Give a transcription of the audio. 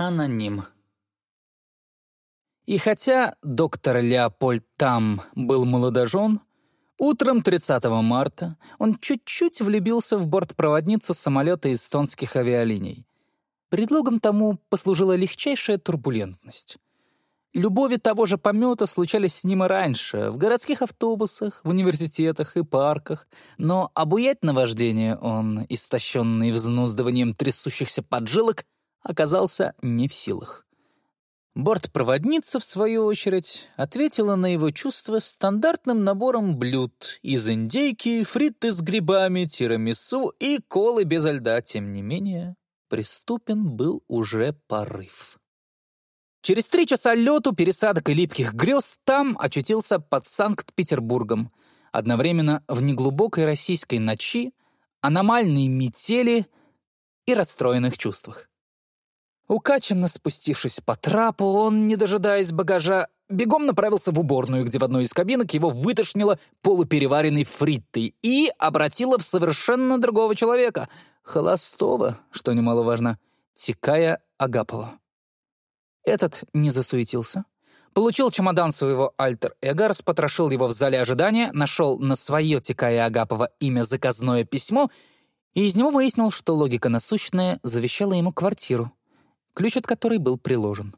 Аноним. И хотя доктор Леопольд Там был молодожен, утром 30 марта он чуть-чуть влюбился в бортпроводницу самолета эстонских авиалиний. Предлогом тому послужила легчайшая турбулентность. Любови того же помета случались с ним и раньше, в городских автобусах, в университетах и парках, но обуять наваждение он, истощенный взнуздыванием трясущихся поджилок, оказался не в силах. Бортпроводница, в свою очередь, ответила на его чувства стандартным набором блюд из индейки, фриты с грибами, тирамису и колы без льда. Тем не менее, приступен был уже порыв. Через три часа лету, пересадок и липких грез там очутился под Санкт-Петербургом. Одновременно в неглубокой российской ночи, аномальной метели и расстроенных чувствах. Укачанно спустившись по трапу, он, не дожидаясь багажа, бегом направился в уборную, где в одной из кабинок его вытошнило полупереваренной фриттой и обратило в совершенно другого человека, холостого, что немаловажно, Тикая Агапова. Этот не засуетился. Получил чемодан своего альтер-эго, распотрошил его в зале ожидания, нашел на свое Тикая Агапова имя заказное письмо и из него выяснил, что логика насущная завещала ему квартиру, ключ от которой был приложен.